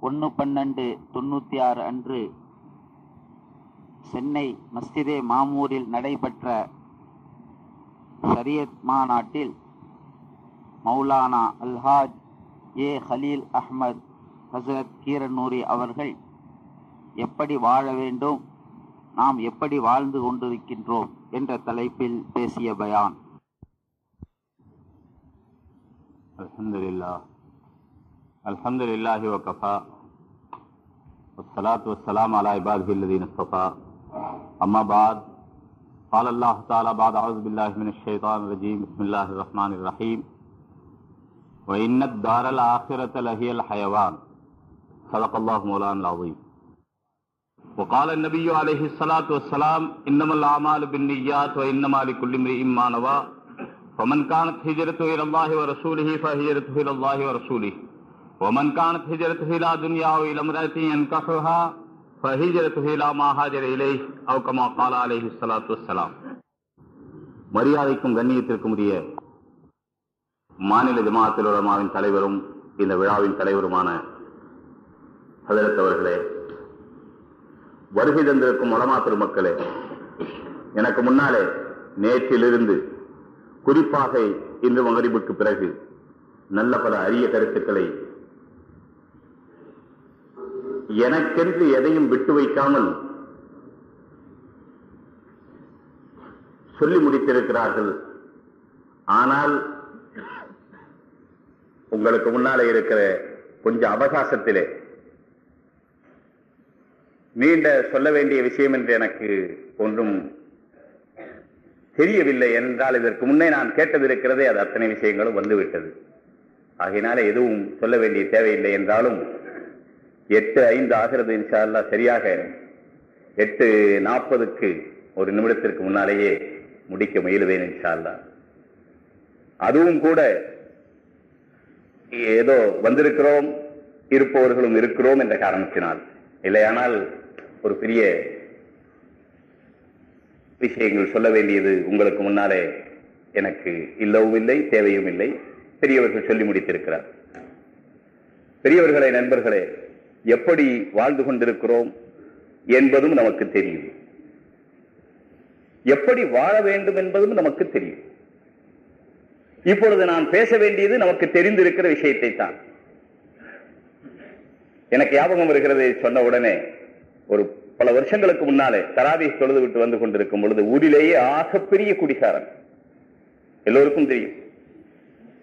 ஒன்று பன்னெண்டு தொண்ணூற்றி ஆறு அன்று சென்னை மஸ்திதே மாமூரில் நடைபெற்ற சரியத் மாநாட்டில் மௌலானா அல்ஹாஜ் ஏ ஹலீல் அஹமத் ஹசரத் கீரநூரி அவர்கள் எப்படி வாழ வேண்டும் நாம் எப்படி வாழ்ந்து கொண்டிருக்கின்றோம் என்ற தலைப்பில் பேசிய பயான். அலமதுல்லா الحمد لله وكفى والصلاة والسلام على عباده الذين اصطفى أما بعد، قال الله تعالى بعد أعوذ بالله من الشيطان الرجيم بسم الله الرحمن الرحيم وإن الدار الآخرة لهي الحيوان. صدق الله مولانا العظيم وقال النبي عليه الصلاة والسلام إنما الأعمال بالنيات وإنما لكل امرئ ما نوى فمن كانت هجرته إلى الله ورسوله فهجرته إلى الله ورسوله ومن كانت هجرته إلى دنيا أو إلى امرأة ينكحها فهجرته إلى ما هاجر إليه أو كما قال عليه الصلاة والسلام மரியாதைக்கும் கண்ணியத்திற்கும் உரிய மாநில ஜமாத்தில் உலமாவின் தலைவரும் இந்த விழாவின் தலைவருமான ஹதரத் அவர்களே வருகை தந்திருக்கும் உலமா பெருமக்களே எனக்கு முன்னாலே நேற்றிலிருந்து குறிப்பாக இன்று மகரிபுக்கு பிறகு நல்ல பல அரிய கருத்துக்களை எனக்கென்று எதையும் விட்டு வைக்காமல் சொல்லி முடித்திருக்கிறார்கள். ஆனால் உங்களுக்கு முன்னால இருக்கிற கொஞ்சம் அவகாசத்திலே நீண்ட சொல்ல வேண்டிய விஷயம் என்று எனக்கு ஒன்றும் தெரியவில்லை என்றால் இதற்கு முன்னே நான் கேட்டது இருக்கிறதே அது அத்தனை விஷயங்களும் வந்துவிட்டது. ஆகையினால எதுவும் சொல்ல வேண்டிய தேவையில்லை என்றாலும் எட்டு ஐந்து ஆகிறது இன்ஷா அல்லா சரியாக எட்டு நாற்பதுக்கு ஒரு நிமிடத்திற்கு முன்னாலேயே முடிக்க முயலுவேன் இன்ஷா அல்லா அதுவும் கூட ஏதோ வந்திருக்கிறோம் இருப்பவர்களும் இருக்கிறோம் என்ற காரணத்தினால். இல்லையானால் ஒரு பெரிய விஷயங்கள் சொல்ல வேண்டியது உங்களுக்கு முன்னாலே எனக்கு இல்லவும் இல்லை தேவையும் இல்லை. பெரியவர்கள் சொல்லி முடித்திருக்கிறார். பெரியவர்களே நண்பர்களே எப்படி வாழ்ந்து கொண்டிருக்கிறோம் என்பதும் நமக்கு தெரியும். எப்படி வாழ வேண்டும் என்பதும் நமக்கு தெரியும். இப்பொழுது நான் பேச வேண்டியது நமக்கு தெரிந்திருக்கிற விஷயத்தை தான் எனக்கு ஞாபகம் வருகிறது சொன்ன உடனே ஒரு பல வருஷங்களுக்கு முன்னாலே தராவி தொழுது விட்டு வந்து கொண்டிருக்கும் பொழுது ஊரிலேயே ஆகப்பெரிய குடிகாரன். எல்லோருக்கும் தெரியும்.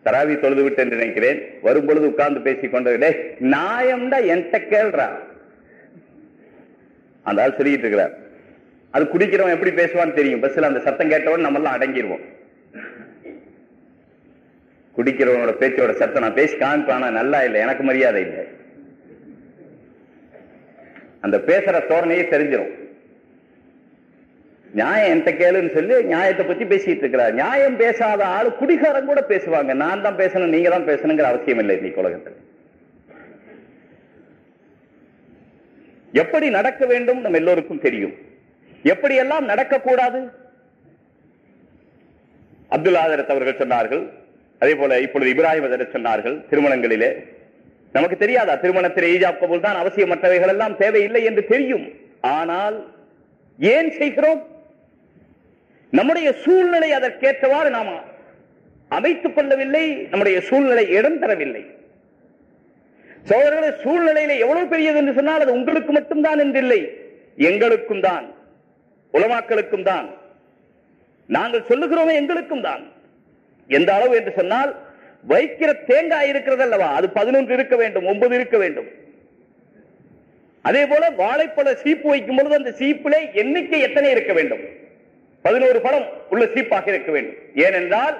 தராவி தொழுது விட்டு என்று நினைக்கிறேன். வரும் பொழுது உட்கார்ந்து பேசிக் கொண்டே நாயம்டா என்கிட்ட கேள்றா. அந்த ஆள் சொல்லிட்டு இருக்கிறார். அது குடிக்கிறவன் எப்படி பேசுவான்னு தெரியும். பஸ்ல அந்த சத்தம் கேட்டவன் நம்ம எல்லாம் அடங்கிடுவோம் குடிக்கிறவனோட பேச்சோட சத்தம் நான் பேசி காமிப்பானா நல்லா இல்லை எனக்கு மரியாதை இல்லை. அந்த பேசுற தோரணையே தெரிஞ்சிடும் நியாயம் என்கிட்ட கேளுன்னு சொல்லி நியாயத்தை பத்தி பேசிட்டு இருக்கிறார். நியாயம் பேசாத ஆளு குடிகாரம் கூட பேசுவாங்க. நான் தான் பேசணும் நீங்க தான் பேசணுங்கிற அவசியம் இல்லை இன்னைக்கு உலகத்தில். எப்படி நடக்க வேண்டும் நம்ம எல்லோருக்கும் தெரியும். எப்படி எல்லாம் நடக்கக்கூடாது? அப்துல் ஆதரத் அவர்கள் சொன்னார்கள். அதே போல இப்பொழுது இப்ராஹிம் அதரத் சொன்னார்கள் திருமணங்களிலே. நமக்கு தெரியாதா? திருமணத்தில் ஈஜாப் கபூல் தான் அவசியமற்றவைகள் எல்லாம் தேவையில்லை என்று தெரியும். ஆனால் ஏன் செய்கிறோம்? நம்முடைய சூழ்நிலை அதற்கேற்றவாறு நாம் அமைத்துக் கொள்ளவில்லை நம்முடைய சூழ்நிலை இடம் தரவில்லை. சோதரர்களே சூழ்நிலையில எவ்வளவு பெரியது என்று சொன்னால் அது உங்களுக்கு மட்டும்தான் என்றில்லை எங்களுக்கும் தான் உலமாக்களுக்கும் தான். நாங்கள் சொல்லுகிறோமே எங்களுக்கும் தான். எந்த அளவு என்று சொன்னால் வைக்கிற தேங்காய் இருக்கிறது அல்லவா அது பதினொன்று இருக்க வேண்டும் ஒன்பது இருக்க வேண்டும். அதே போல வாழைப்பழ சீப்பு வைக்கும் பொழுது அந்த சீப்பிலே எண்ணிக்கை எத்தனை இருக்க வேண்டும்? பதினோரு படம் உள்ள சீப்பாக இருக்க வேண்டும். ஏனென்றால்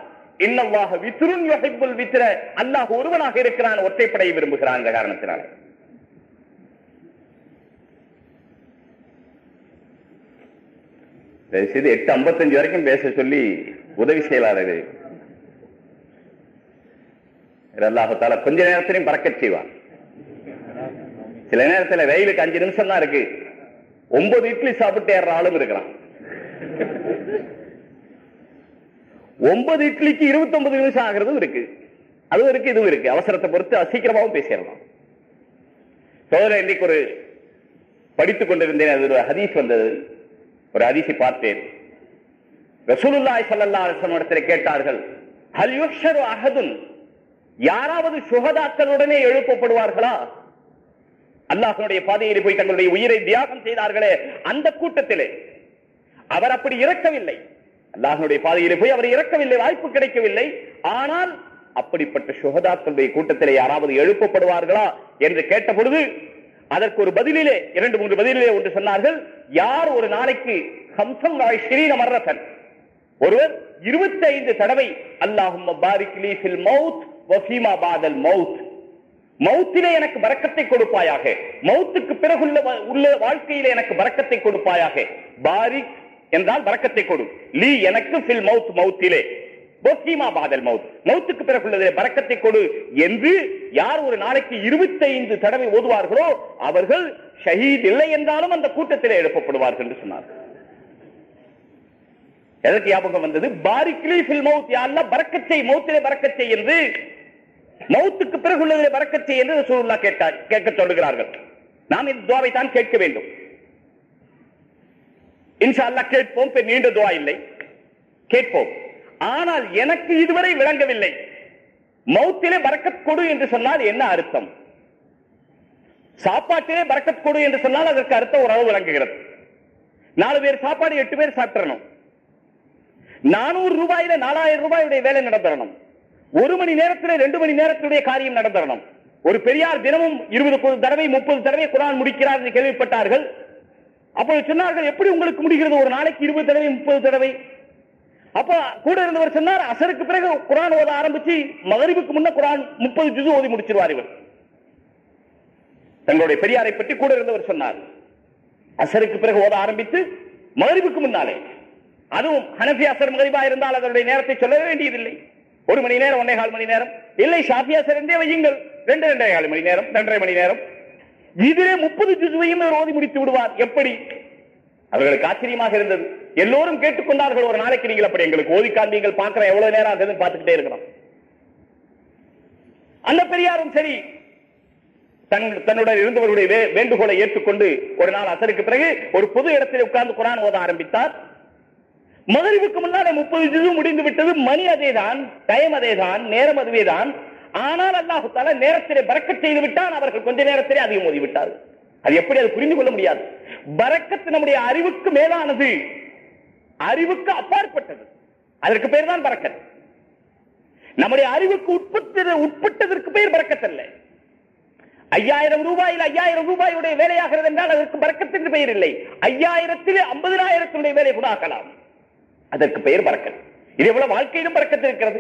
இன்னவாக வித்ருன் யுஹிப்புல் வித்ர. அல்லாஹ் ஒருவனாக இருக்கிறான் ஒற்றைப்படையை விரும்புகிறான் என்ற காரணத்தினால. தயவுசெய்து எட்டு ஐம்பத்தஞ்சு வரைக்கும் பேச சொல்லி உதவி செயலாளர் அல்லாஹால கொஞ்ச நேரத்திலையும் பறக்க செய்வான். சில நேரத்துல ரயிலுக்கு அஞ்சு நிமிஷம் தான் இருக்கு. ஒன்பது இட்லி சாப்பிட்டு ஏற ஆளும் இருக்கிறான். ஒன்பது இட்லிக்கு இருபத்தி ஒன்பது நிமிஷம் ஆகிறதும் இருக்கு. அதுவும் இருக்கு இதுவும் இருக்கு. அவசரத்தை பொறுத்து அது சீக்கிரமாவும் பேசிடலாம். சோதரர் இன்றைக்கு ஒரு படித்துக் கொண்டிருந்தேன். அது ஒரு ஹதீஸ் வந்தது. ஒரு ஹதீஸை பார்த்தேன். ரசூலுல்லாய் சல்லா அலைஹி கேட்டார்கள் ஹல் யுஹ்ஷரு யாராவது சுகதாக்களுடனே எழுப்பப்படுவார்களா? அல்லாஹனுடைய பாதையில் போய் தங்களுடைய உயிரை தியாகம் செய்தார்களே அந்த கூட்டத்திலே. அவர் அப்படி இறக்கவில்லை. அல்லாஹனுடைய பாதையில் போய் அவர் இறக்கவில்லை வாய்ப்பு கிடைக்கவில்லை. ஆனால் அப்படிப்பட்ட சுகதாக்களுடைய கூட்டத்திலே யாராவது எழுப்பப்படுவார்களா என்று கேட்ட பொழுது அதற்கு ஒரு பதிலிலே இரண்டு மூன்று பதிலிலே ஒன்று சொன்னார்கள் யார் ஒரு நாளைக்கு ஹம்சம் ஸ்ரீன மர்ரசன் ஒருவர் இருபத்தி ஐந்து தடவை அல்லாஹும் பாரிக் ஃபில் மவுத் வசீமா பாதல் மவுத். மௌத்திலே எனக்கு பறக்கத்தை கொடுப்பாயாக. மௌத்துக்கு பிறகுள்ள உள்ள வாழ்க்கையிலே எனக்கு பறக்கத்தை கொடுப்பாயாக. பாரிக் என்றால் வரக்கத்தை கொடு. லீ எனக்கு பில் மவுத் மவுத்திலே பாதல் மவுத் மௌத்துக்கு பிறகுள்ளதிலே பறக்கத்தை கொடு என்று யார் ஒரு நாளைக்கு இருபத்தைந்து தடவை ஓதுவார்களோ அவர்கள் ஷஹீத் இல்லை என்றாலும் அந்த கூட்டத்திலே எழுப்பப்படுவார்கள் என்று சொன்னார்கள். எதற்கு ஞாபகம் வந்தது? பாரிக்லி ஃபில் மவுத் யாருல பறக்கத்தை மௌத்திலே பறக்கத்தை என்று மௌத்துக்கு பிறகு பறக்கத்தை என்று ரசூலுல்லாஹ் கேட்டார் கேட்க சொல்லுகிறார்கள். நாம் இந்த துவாவை தான் கேட்க வேண்டும். இன்ஷால்லா கேட்போம் நீண்ட துவா இல்லை. கேட்போம். ஆனால் எனக்கு இதுவரை விளங்கவில்லை. மௌத்திலே பறக்கத் கொடு என்று சொன்னால் என்ன அர்த்தம்? சாப்பாட்டிலே பறக்கத் கொடு என்று சொன்னால் அதற்கு அர்த்தம் ஓரளவு விளங்குகிறது. நாலு பேர் சாப்பாடு எட்டு பேர் சாப்பிடணும். நானூறு ரூபாயில நாலாயிரம் ரூபாயுடைய வேலை நடந்துடணும் ஒரு மணி நேரத்தில் ரெண்டு மணி நேரத்துடைய காரியம் நடந்துடணும் ஒரு பெரியார் தினமும் இருபது தடவை முப்பது தடவை குரான் முடிக்கிறார் என்று கேள்விப்பட்டார்கள். அப்ப சொன்னார்கள் எப்படி உங்களுக்கு முடிகிறது? ஒரு நாளைக்கு இருபது தடவை முப்பது தடவை? அப்ப கூட இருந்தவர் சொன்னார் அசருக்கு பிறகு குரான் ஓத ஆரம்பிச்சு மகரிபுக்கு முன்ன குரான் முப்பது ஜுது ஓதி முடிச்சிருவார் இவர். தங்களுடைய பெரியாரை பற்றி கூட இருந்தவர் சொன்னார் அசருக்கு பிறகு ஓத ஆரம்பித்து மகரிபுக்கு முன்னாலே. அதுவும் ஹனஃபி அசர் மகரிபா இருந்தால் அதனுடைய நேரத்தை சொல்ல வேண்டியதில்லை. ஒரு மணி நேரம் ஒன்னே கால் மணி நேரம். இல்லை ஷாஃபி அசர் என்றே வையுங்கள் ரெண்டு ரெண்டே கால் மணி நேரம் ரெண்டரை மணி நேரம். இதிலே முப்பது ஜிசுவையும் இவர் ஓதி முடித்து விடுவார். எப்படி? அவர்களுக்கு ஆச்சரியமாக இருந்தது. எல்லோரும் கேட்டுக்கொண்டார்கள் ஒரு நாளைக்கு நீங்கள் அப்படி எங்களுக்கு ஓதி காண்பீங்கள் பார்க்கிறோம் எவ்வளவு நேரம் ஆகுதுன்னு பார்த்துக்கிட்டே இருக்கிறோம். அந்த பெரியாரும் சரி தன் தன்னுடன் இருந்தவர்களுடைய வேண்டுகோளை ஏற்றுக்கொண்டு ஒரு நாள் அசருக்கு பிறகு ஒரு பொது இடத்தில் உட்கார்ந்து குரான் ஓத ஆரம்பித்தார். மகரிவுக்கு முன்னாலே முப்பது ஜிசு முடிந்து விட்டது. மணி அதேதான் டைம் அதேதான் நேரம் அதுவேதான். ஆனால் அல்லாஹு தாலா நேரத்திலே பறக்கச் செய்து விட்டான் அவர்கள் கொஞ்ச நேரத்திலே அதிகம் ஓதி அது எப்படி அது புரிந்து கொள்ள முடியாது? பறக்கத்து நம்முடைய அறிவுக்கு மேலானது அறிவுக்கு அப்பாற்பட்டது. அதற்கு பேர் தான் பரக்கத் நம்முடைய அறிவுக்கு உட்பட்டு உட்பட்டதற்கு பேர் பறக்கத்தல்ல ஐயாயிரம் ரூபாயில் ஐயாயிரம் ரூபாயுடைய வேலையாகிறது என்றால் அதற்கு பறக்கத்திற்கு பெயர் இல்லை. ஐயாயிரத்தில் ஐம்பதாயிரத்தினுடைய வேலை கூட ஆக்கலாம் அதற்கு பெயர் பறக்கல் இது எவ்வளவு வாழ்க்கையிலும் பறக்கத்து இருக்கிறது.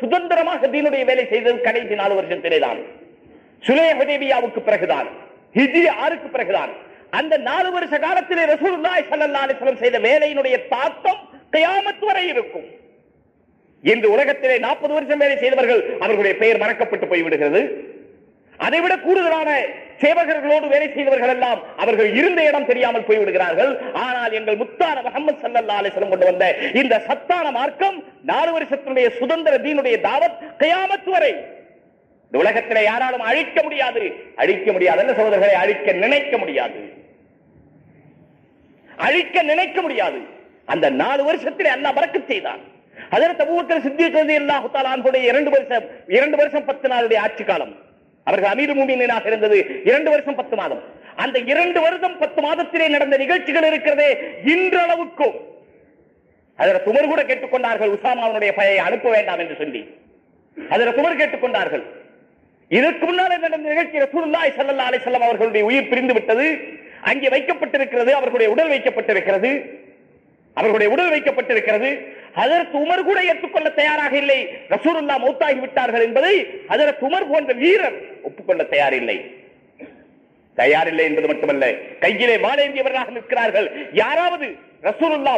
சுதந்திரமாக தீனுடைய வேலை செய்தது கடைசி நாலு வருஷத்திலே தான். சுலே ஹுதைபியாவுக்கு பிறகுதான். ஹிஜ்ரி ஆறுக்கு பிறகுதான். அந்த நாலு வருஷ காலத்திலே ரசூலுல்லாஹி ஸல்லல்லாஹு அலைஹி செய்த வேலையினுடைய தாக்கம் கியாமத் வரை இருக்கும். இந்த உலகத்திலே நாற்பது வருஷம் வேலை செய்தவர்கள் அவர்களுடைய பெயர் மறக்கப்பட்டு போய்விடுகிறது. அதைவிட கூடுதலான சேவகர்களோடு வேலை செய்தவர்கள் எல்லாம் அவர்கள் இருந்த இடம் தெரியாமல் போய்விடுகிறார்கள். ஆனால் எங்கள் முத்தான முகமது சல்லா அலிஸ்லம் கொண்டு வந்த இந்த சத்தான மார்க்கம் நாலு வருஷத்தினுடைய சுதந்திர தீனுடைய தாவத் கையாமத்து வரை. இந்த உலகத்திலே யாராலும் அழிக்க முடியாது. அழிக்க முடியாது. என்ன சகோதரர்களை? அழிக்க நினைக்க முடியாது. அழிக்க நினைக்க முடியாது. அந்த நாலு வருஷத்தில் அல்லா பறக்க செய்தான். அதற்கு அபூபக்கர் சித்திக் இரண்டு வருஷம் இரண்டு வருஷம் பத்து நாளுடைய ஆட்சி காலம். அவர்கள் அமீர் மூமினாக இருந்தது. இரண்டு வருஷம் பத்து மாதம். அந்த இரண்டு வருடம் பத்து மாதத்திலே நடந்த நிகழ்ச்சிகள் இருக்கிறதே இன்றளவுக்கும் அதில் துமர் கூட கேட்டுக்கொண்டார்கள் உசாமாவுடைய பையை அனுப்ப வேண்டாம் என்று சொல்லி. அதில் துமர் கேட்டுக்கொண்டார்கள். இதற்கு முன்னால் நடந்த நிகழ்ச்சி ரசூலுல்லாஹி சல்லா அலைஹி வஸல்லம் அவர்களுடைய உயிர் பிரிந்து விட்டது. அங்கே வைக்கப்பட்டிருக்கிறது அவர்களுடைய உடல் வைக்கப்பட்டிருக்கிறது. அவர்களுடைய உடல் வைக்கப்பட்டிருக்கிறது. அதற்கு உமர் கூட ஏற்றுக்கொள்ள தயாராக இல்லை. ரசூருல்லா மௌத்தாகி விட்டார்கள் என்பதை அதற்கு உமர் போன்ற வீரர் ஒப்புக்கொள்ள தயாரில்லை. தயாரில்லை என்பது மட்டுமல்ல கையிலே மாலேந்தியவர்களாக நிற்கிறார்கள். யாராவது ரசூலுல்லா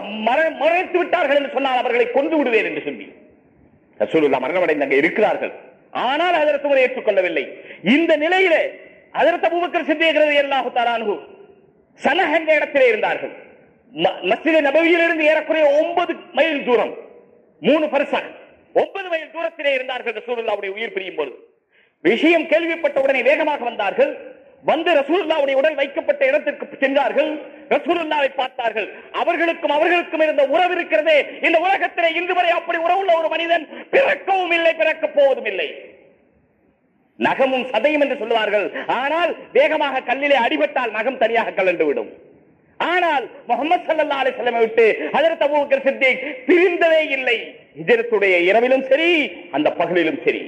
மறைத்து விட்டார்கள் என்று சொன்னால் அவர்களை கொண்டு விடுவேன் என்று சொல்லி. ரசூலுல்லா மரணமடைந்து அங்கே இருக்கிறார்கள். ஆனால் அதற்கு உமர் ஏற்றுக்கொள்ளவில்லை. இந்த நிலையிலே அதற்கு அபூபக்கர் சித்தியகிறது அல்லாஹு தாலானு சனஹ் என்ற இடத்திலே இருந்தார்கள். மஸ்ஜித் நபவியிலிருந்து ஏறக்குறைய ஒன்பது மைல் தூரம். மூணு பரிசாக ஒன்பது மைல் தூரத்திலே இருந்தார்கள் ரசூலுல்லாவுடைய உயிர் பிரியும் பொழுது. விஷயம் கேள்விப்பட்ட உடனே வேகமாக வந்தார்கள். வந்து ரசூலுல்லாவுடைய உடல் வைக்கப்பட்ட இடத்திற்கு சென்றார்கள். ரசூலுல்லாவை பார்த்தார்கள். அவர்களுக்கும் அவர்களுக்கும் இருந்த உறவு இருக்கிறதே. இந்த உலகத்திலே இன்று வரை அப்படி உறவுள்ள ஒரு மனிதன் பிறக்கவும் இல்லை பிறக்கப் போவதும் இல்லை. நகமும் சதையும் என்று சொல்லுவார்கள். ஆனால் வேகமாக கல்லிலே அடிபட்டால் நகம் தனியாக கலண்டு விடும் ஆனால் முகமது சல்லா அலிஸ்லமை விட்டு ஹஜரத் அபூபக்கர் சித்திக் பிரிந்ததே இல்லை. ஹிஜரத்துடைய இரவிலும் சரி அந்த பகலிலும் சரி.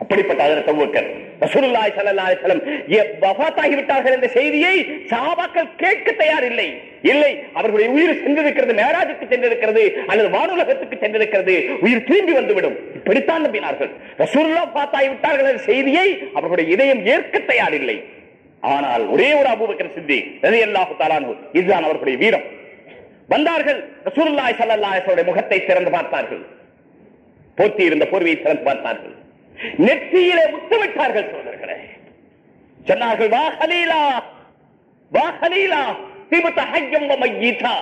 அப்படிப்பட்ட ஹஜரத் அபூபக்கர் ரசூலுல்லாஹி ஸல்லல்லாஹு அலைஹி வஸல்லம் என்ற செய்தியை சாபாக்கள் கேட்க தயார் இல்லை இல்லை அவர்களுடைய உயிர் சென்றிருக்கிறது மேராஜுக்கு சென்றிருக்கிறது அல்லது வானுலகத்துக்கு சென்றிருக்கிறது உயிர் திரும்பி வந்துவிடும். இப்படித்தான் நம்பினார்கள். ரசூலுல்லாஹ் வஃபாத்தாகி விட்டார்கள் என்ற செய்தியை அவர்களுடைய இதயம் ஏற்க தயார் இல்லை ஆனால் ஒரே ஒரு அபூபக்கர் சித்தி ரலியல்லாஹு அல்லாஹு அன்ஹு இதுதான் அவர்களுடைய வீரம். வந்தார்கள் ரசூலுல்லாஹி ஸல்லல்லாஹு முகத்தை திறந்து பார்த்தார்கள். போத்தி இருந்த போர்வையை திறந்து பார்த்தார்கள். நெற்றியிலே முத்தமிட்டார்கள் சோதர்களே சொன்னார்கள் வா ஹலீலா வா ஹலீலா திபுத்த ஹய்யம் மையீதா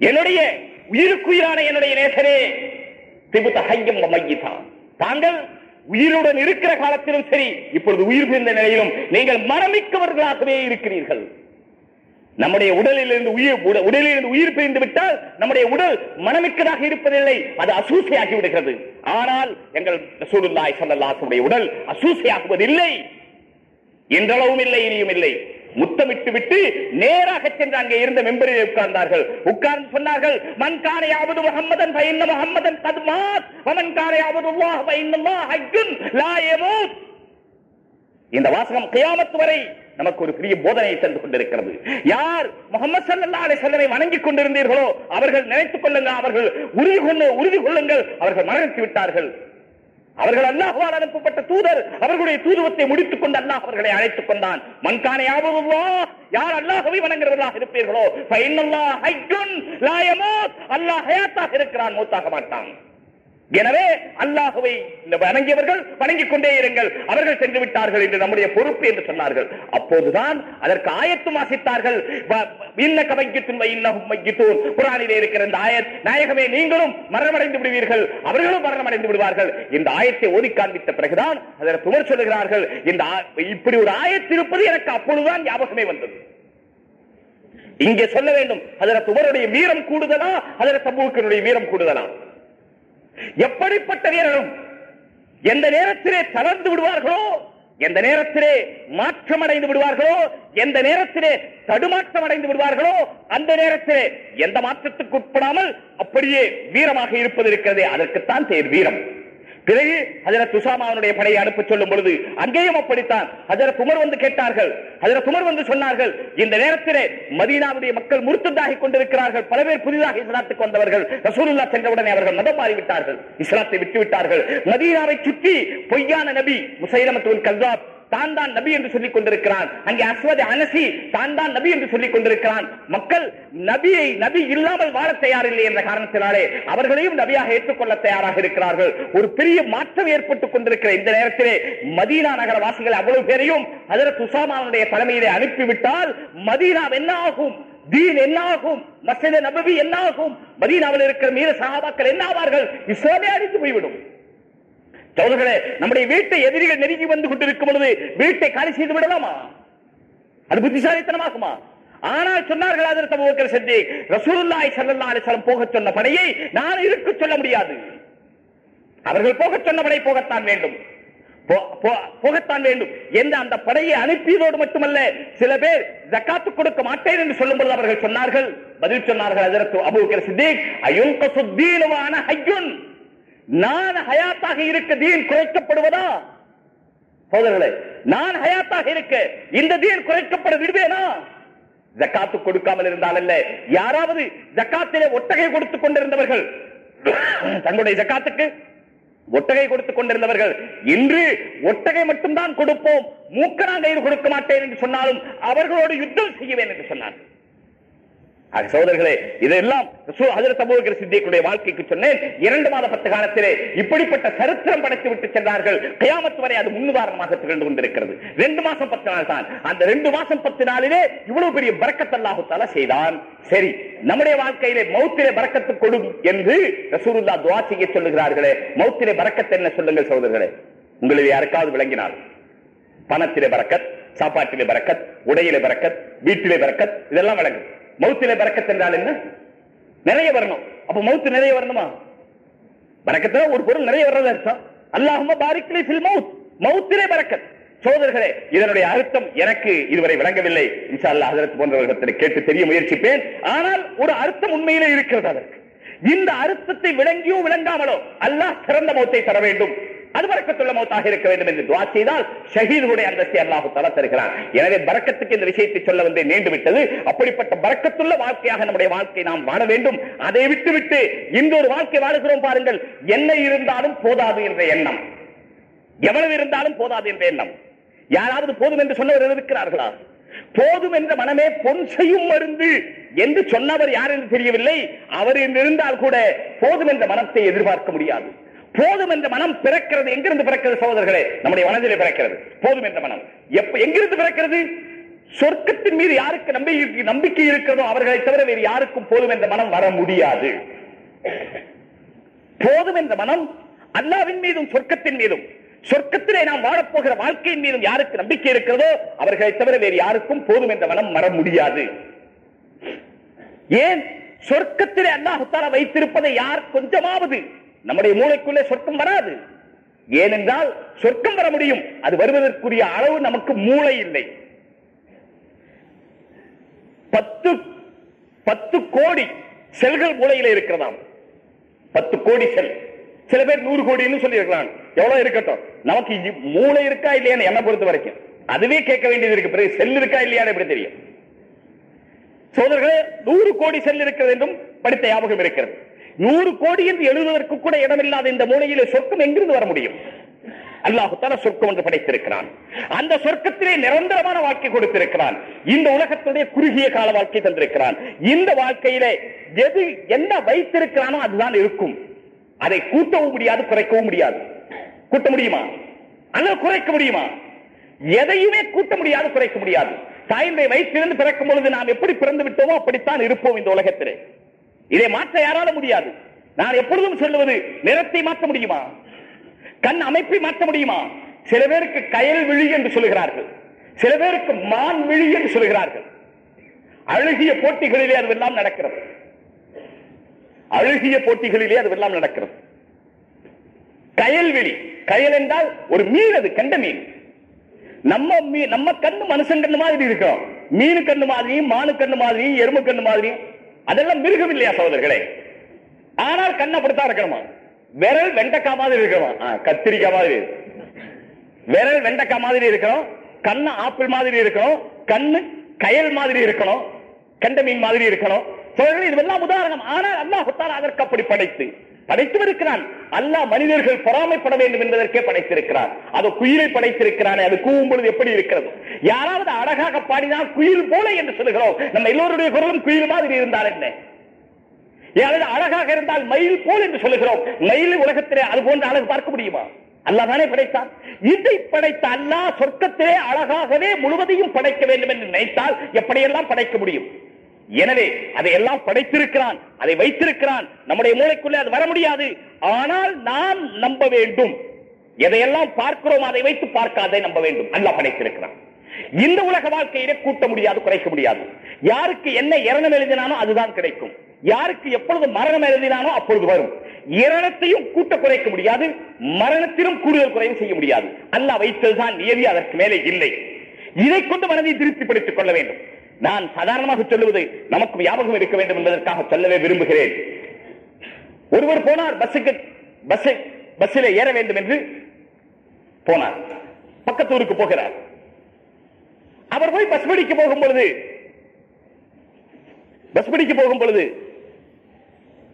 என்னுடைய உயிருக்குயிரான என்னுடைய நேசரே திபுத்த ஹய்யம் மையீதா தாங்கள் உயிருடன் இருக்கிற காலத்திலும் சரி இப்பொழுது உயிர் பிரிந்த நிலையிலும் நீங்கள் மரமிக்கவர்களாகவே இருக்கிறீர்கள். நம்முடைய உடலில் இருந்து உயிர் உடலில் இருந்து உயிர் பிரிந்து விட்டால் நம்முடைய உடல் மனமிக்கதாக இருப்பதில்லை அது அசூசையாகி விடுகிறது. ஆனால் எங்கள் ரசூலுல்லாஹி ஸல்லல்லாஹு உடல் அசூசையாகுவதில்லை. என்றளவும் இல்லை இனியும் இல்லை. முத்தமிட்டு விட்டு நேராக சென்று அங்கே இருந்த மெம்பரில் உட்கார்ந்தார்கள். உட்கார்ந்து சொன்னார்கள் மன் கான யாவது முஹம்மதன் ஃபைன்ன முஹம்மதன் கத் மாத். அல்லாஹ் லா யமூத். இந்த வாசகம் கியாமத்து வரை நமக்கு ஒரு பெரிய போதனையை தந்து கொண்டிருக்கிறது. யார் முகமது சல்லா அலை வஸல்லமை வணங்கி கொண்டிருந்தீர்களோ அவர்கள் நினைத்துக் கொள்ளுங்கள் அவர்கள் உறுதி கொண்டு உறுதி கொள்ளுங்கள் அவர்கள் மரணித்து விட்டார்கள். அவர்கள் அல்லாஹுவால் அனுப்பப்பட்ட தூதர் அவர்களுடைய தூதுவத்தை முடித்துக் கொண்டு அல்லாஹ் அவர்களை அழைத்துக் கொண்டான். மன்கானை யாவதுல்லா யார் அல்லாஹவை வணங்குறவர்களாக இருப்பீர்களோ? ஃபைன்னல்லாஹ் அல்லாஹ் இருக்கிறான் மூத்தாக மாட்டான். எனவே அல்லாஹுவை இந்த வணங்கியவர்கள் வணங்கிக் கொண்டே இருங்கள். அவர்கள் சென்று விட்டார்கள் என்று நம்முடைய பொறுப்பு என்று சொன்னார்கள். அப்போதுதான் அதற்கு ஆயத்தும் வாசித்தார்கள். வ- இருக்கிற இந்த ஆயத் நாயகமே நீங்களும் மரணமடைந்து விடுவீர்கள். அவர்களும் மரணமடைந்து விடுவார்கள். இந்த ஆயத்தை ஓதி காண்பித்த பிறகுதான் அதற்கு துமர் சொல்லுகிறார்கள் இந்த ஆ- இப்படி ஒரு ஆயத்திருப்பது எனக்கு அப்பொழுதுதான் ஞாபகமே வந்தது. இங்கே சொல்ல வேண்டும் அதற்கு உமருடைய வீரம் கூடுதலா? அதற்கு சமூகத்தினுடைய வீரம் கூடுதலா? எப்படிப்பட்ட வீரரும் எந்த நேரத்திலே தளர்ந்து விடுவார்களோ எந்த நேரத்திலே மாற்றம் அடைந்து விடுவார்களோ எந்த நேரத்திலே தடுமாற்றம் அடைந்து விடுவார்களோ அந்த நேரத்திலே எந்த மாற்றத்துக்கு உட்படாமல் அப்படியே வீரமாக இருப்பது இருக்கிறது. அதற்குத்தான் பேர் வீரம். பிறகு ஹஜரத் உசாமாவுடைய படையை அனுப்ப சொல்லும் பொழுது அங்கேயும் அப்படித்தான். ஹஜரத் உமர் வந்து கேட்டார்கள். ஹஜரத் உமர் வந்து சொன்னார்கள் இந்த நேரத்திலே மதீனாவுடைய மக்கள் முருத்ததாகி கொண்டிருக்கிறார்கள். பல பேர் புதிதாக இஸ்லாத்துக்கு வந்தவர்கள். ரசூலுல்லா சென்றவுடனே அவர்கள் மதம் மாறிவிட்டார்கள். இஸ்லாத்தை விட்டு விட்டார்கள் மதீனாவை சுற்றி பொய்யான நபி முசைலமத்துல் கல்வாப் தான் தான் நபி என்று சொல்லிக் கொண்டிருக்கிறான். அங்கே அஸ்வதி அனசி தான் தான் நபி என்று சொல்லிக் கொண்டிருக்கிறான். மக்கள் நபியை நபி இல்லாமல் வாழ தயாரில்லை என்ற காரணத்தினாலே அவர்களையும் நபியாக ஏற்றுக்கொள்ள தயாராக இருக்கிறார்கள். ஒரு பெரிய மாற்றம் ஏற்பட்டுக் கொண்டிருக்கிற இந்த நேரத்திலே மதீனா நகர வாசிகள் அவ்வளவு பேரையும் அதற்கு உசாமாவுடைய தலைமையிலே அனுப்பிவிட்டால் மதீனா என்ன ஆகும் தீன் என்ன ஆகும் மசித நபவி என்ன ஆகும் மதீனாவில் இருக்கிற மீன சகாபாக்கள் என்ன ஆவார்கள் இஸ்லாமே அழிந்து போய்விடும். சோதர்களே நம்முடைய வீட்டை எதிரிகள் நெருங்கி வந்து கொண்டிருக்கும் பொழுது வீட்டை காலி செய்து விடலாமா? அது புத்திசாலித்தனமாகுமா? ஆனால் சொன்னார்கள் அதற்கு அபூபக்கர் சித்திக் ரசூலுல்லாஹி ஸல்லல்லாஹு அலைஹி வஸல்லம் போகச் சொன்ன படையை நான் இருக்க சொல்ல முடியாது. அவர்கள் போகச் சொன்ன படை போகத்தான் வேண்டும். போ- போ- போகத்தான் வேண்டும் எந்த அந்த படையை அனுப்பியதோடு மட்டுமல்ல சில பேர் ஜக்காத்து கொடுக்க மாட்டேன் என்று சொல்லும் பொழுது அவர்கள் சொன்னார்கள். பதில் சொன்னார்கள் அதற்கு அபூபக்கர் சித்திக் அயுன் கசுத்தீனுவான ஹய்யுன் நான் ஹயாத்தாக இருக்க தீன் குறைக்கப்படுவதா? சோதர்களே நான் ஹயாத்தாக இருக்க இந்த தீன் குறைக்கப்பட விடுவேனா ஜக்காத்து கொடுக்காமல் இருந்தால் அல்ல. யாராவது ஜக்காத்திலே ஒட்டகை கொடுத்துக் கொண்டிருந்தவர்கள் தங்களுடைய ஜக்காத்துக்கு ஒட்டகை கொடுத்துக் கொண்டிருந்தவர்கள் இன்று ஒட்டகை மட்டும்தான் கொடுப்போம். மூக்கனாங்கயிறு கொடுக்க மாட்டேன் என்று சொன்னாலும் அவர்களோடு யுத்தம் செய்வேன் என்று சொன்னார் சோதர்களே சகோதரர்களே இதெல்லாம் சித்திக்குடைய வாழ்க்கைக்கு சொன்னேன். இரண்டு மாத பத்து காலத்திலே இப்படிப்பட்ட சரித்திரம் படைத்து விட்டு சென்றார்கள். கயாமத்து வரை அது முன்னுதாரணமாக திகழ்ந்து கொண்டிருக்கிறது. ரெண்டு மாசம் பத்து நாள் தான். அந்த ரெண்டு மாசம் பத்து நாளிலே இவ்வளவு பெரிய பறக்கத்தல்லாஹு செய்தான். சரி நம்முடைய வாழ்க்கையிலே மௌத்திலே பறக்கத்து கொடும் என்று ரசூருல்லா துஆ செய்ய சொல்லுகிறார்களே. மௌத்திலே பறக்கத்தை என்ன சொல்லுங்கள் சோதர்களே உங்களில் யாருக்காவது விளங்கினால். பணத்திலே பறக்கத் சாப்பாட்டிலே பறக்கத் உடையிலே பறக்கத் வீட்டிலே பறக்கத் இதெல்லாம் விளங்கும். மௌத்தில பரக்கத் என்றால் என்ன? நிறைய வரணும். அப்ப மௌத்து நிறைய வரணுமா? பறக்கத்துல ஒரு பொருள் நிறைய வர்றது அர்த்தம் அல்லாஹும்ம பாரிக்லி ஃபில் மவுத் மௌத்திலே பறக்கத் சோதர்களே இதனுடைய அர்த்தம் எனக்கு இதுவரை விளங்கவில்லை. இன்ஷா அல்லாஹ் ஹஜரத் போன்றவர்களிடத்தில் கேட்டு தெரிய முயற்சிப்பேன். ஆனால் ஒரு அர்த்தம் உண்மையிலே இருக்கிறது அதற்கு. இந்த அர்த்தத்தை விளங்கியோ விளங்காமலோ அல்லாஹ் சிறந்த மௌத்தை தர வேண்டும். அது பறக்கத்துள்ள மௌத்தாக இருக்க வேண்டும் என்று துவா செய்தால் ஷஹீதுடைய அந்தஸ்தை அல்லாஹு தர தருகிறான். எனவே பறக்கத்துக்கு இந்த விஷயத்தை சொல்ல வந்து நீண்டு விட்டது அப்படிப்பட்ட பறக்கத்துள்ள வாழ்க்கையாக நம்முடைய வாழ்க்கை நாம் வாழ வேண்டும். அதை விட்டுவிட்டு இந்த ஒரு வாழ்க்கை வாழுகிறோம் பாருங்கள். என்ன இருந்தாலும் போதாது என்ற எண்ணம். எவ்வளவு இருந்தாலும் போதாது என்ற எண்ணம். யாராவது போதும் என்று சொன்னவர் இருக்கிறார்களா? போதும் என்ற மனமே பொன் செய்யும் மருந்து என்று சொன்னவர் யார் என்று தெரியவில்லை. அவர் என்றிருந்தால் கூட போதும் என்ற மனத்தை எதிர்பார்க்க முடியாது. போதும் என்ற மனம் பிறக்கிறது எங்கிருந்து பிறக்கிறது சகோதரர்களே? நம்முடைய மனதிலே பிறக்கிறது. போதும் என்ற மனம். எப்ப எங்கிருந்து பிறக்கிறது? சொர்க்கத்தின் மீது யாருக்கு நம்பிக்கை நம்பிக்கை இருக்கிறதோ அவர்களை தவிர வேறு யாருக்கும் போதும் என்ற மனம் வர முடியாது. போதும் என்ற மனம் அல்லாவின் மீதும் சொர்க்கத்தின் மீதும். சொர்க்கத்திலே நாம் வாழப்போகிற வாழ்க்கையின் மீதும் யாருக்கு நம்பிக்கை இருக்கிறதோ அவர்களை தவிர வேறு யாருக்கும் போதும் என்ற மனம் வர முடியாது. ஏன்? சொர்க்கத்திலே அல்லாஹுத்தாலா வைத்திருப்பதை யார் கொஞ்சமாவது நம்முடைய மூளைக்குள்ளே சொர்க்கம் வராது. ஏனென்றால் சொர்க்கம் வர முடியும். அது வருவதற்குரிய அளவு நமக்கு மூளை இல்லை. பத்து பத்து கோடி செல்கள் மூளையில இருக்கிறதாம். பத்து கோடி செல். சில பேர் நூறு கோடின்னு சொல்லி இருக்கலாம் எவ்வளவு இருக்கட்டும். நமக்கு மூளை இருக்கா இல்லையான்னு என்ன பொறுத்த வரைக்கும். அதுவே கேட்க வேண்டியது இருக்கு. பிறகு செல் இருக்கா இல்லையான்னு எப்படி தெரியும்? சோதர்களே நூறு கோடி செல் இருக்கிறது என்றும் படித்த ஞாபகம் இருக்கிறது. நூறு கோடி என்று எழுதுவதற்கு கூட இடமில்லாத இந்த மூலையிலே சொர்க்கம் எங்கிருந்து வர முடியும்? அல்லாஹுத்தால சொர்க்கம் என்று படைத்திருக்கிறான். அந்த சொர்க்கத்திலே நிரந்தரமான வாழ்க்கை கொடுத்திருக்கிறான். இந்த உலகத்துடைய குறுகிய கால வாழ்க்கை தந்திருக்கிறான். இந்த வாழ்க்கையிலே எது என்ன வைத்திருக்கிறானோ அதுதான் இருக்கும். அதை கூட்டவும் முடியாது குறைக்கவும் முடியாது. கூட்ட முடியுமா? அல்லது குறைக்க முடியுமா? எதையுமே கூட்ட முடியாது குறைக்க முடியாது. தாயினுடைய வயிற்றிலிருந்து பிறக்கும் பொழுது நாம் எப்படி பிறந்து விட்டோமோ அப்படித்தான் இருப்போம் இந்த உலகத்திலே. இதை மாற்ற யாரால முடியாது? நான் எப்பொழுதும் சொல்லுவது நிறத்தை மாற்ற முடியுமா? கண் அமைப்பை மாற்ற முடியுமா? சில பேருக்கு கயல் விழி என்று சொல்லுகிறார்கள். சில பேருக்கு மான் விழி என்று சொல்லுகிறார்கள். அழுகிய போட்டிகளிலே அதுவெல்லாம் நடக்கிறது. அழுகிய போட்டிகளிலே அதுவெல்லாம் நடக்கிறது. கயல்வெளி கயல் என்றால் ஒரு மீன் அது கண்ட மீன். நம்ம நம்ம கண்ணு மனுஷன் கண்ணு மாதிரி இருக்கிறோம். மீனு கண்ணு மாதிரியும் மானு கண்ணு மாதிரியும் எறும்பு கண்ணு மாதிரியும் அதெல்லாம் மிருகம் இல்லையா சகோதரர்களே? ஆனால் கண் அப்படித்தான் இருக்கணுமா? விரல் வெண்டைக்காய் மாதிரி இருக்கணும். கத்திரிக்காய் மாதிரி. விரல் வெண்டக்காய் மாதிரி இருக்கணும். கண்ணு ஆப்பிள் மாதிரி இருக்கணும். கண்ணு கயல் மாதிரி இருக்கணும். கண்ட மீன் மாதிரி இருக்கணும். இதுவெல்லாம் உதாரணம். ஆனால் அல்லாஹ் அதற்கு அப்படி படைத்து படைத்து இருக்கிறான் அல்லாஹ் மனிதர்கள் பொறாமைப்பட வேண்டும் என்பதற்கே படைத்திருக்கிறான். அது குயிலை படைத்திருக்கிறானே அது கூவும் பொழுது எப்படி இருக்கிறது. யாராவது அழகாக பாடினால் குயில் போல என்று சொல்லுகிறோம். நம்ம எல்லோருடைய குரலும் குயில் மாதிரி இருந்தால் என்ன? யாராவது அழகாக இருந்தால் மயில் போல் என்று சொல்லுகிறோம். மயில் உலகத்திலே அது போன்ற அழகு பார்க்க முடியுமா? அல்லாஹ் தானே படைத்தான். இதை படைத்த அல்லாஹ் சொர்க்கத்திலே அழகாகவே முழுவதையும் படைக்க வேண்டும் என்று நினைத்தால் எப்படியெல்லாம் படைக்க முடியும்? எனவே அதையெல்லாம் படைத்திருக்கிறான் அதை வைத்திருக்கிறான். நம்முடைய மூளைக்குள்ளே அது வர முடியாது. ஆனால் நாம் நம்ப வேண்டும். எதையெல்லாம் பார்க்கிறோம் அதை வைத்து பார்க்காதே நம்ப வேண்டும். அல்லாஹ் படைத்திருக்கிறான். இந்த உலக வாழ்க்கையிலே கூட்ட முடியாது குறைக்க முடியாது. யாருக்கு என்ன இரணம் எழுதினானோ அதுதான் கிடைக்கும். யாருக்கு எப்பொழுது மரணம் எழுதினானோ அப்பொழுது வரும். இரணத்தையும் கூட்ட குறைக்க முடியாது மரணத்திலும் கூடுதல் குறைவு செய்ய முடியாது. அல்லாஹ் வைத்ததுதான் நியதி அதற்கு மேலே இல்லை. இதை கொண்டு மனதை திருப்திப்படுத்திக் கொள்ள வேண்டும். நான் சாதாரணமாக சொல்லுவது நமக்கு ஞாபகம் இருக்க வேண்டும் என்பதற்காக சொல்லவே விரும்புகிறேன். ஒருவர் போனார் பஸ்ஸுக்கு பஸ் பஸ்ஸில் ஏற வேண்டும் என்று போனார். பக்கத்து ஊருக்கு போகிறார். அவர் போய் பஸ் பிடிக்க போகும் பொழுது பஸ் பிடிக்க போகும் பொழுது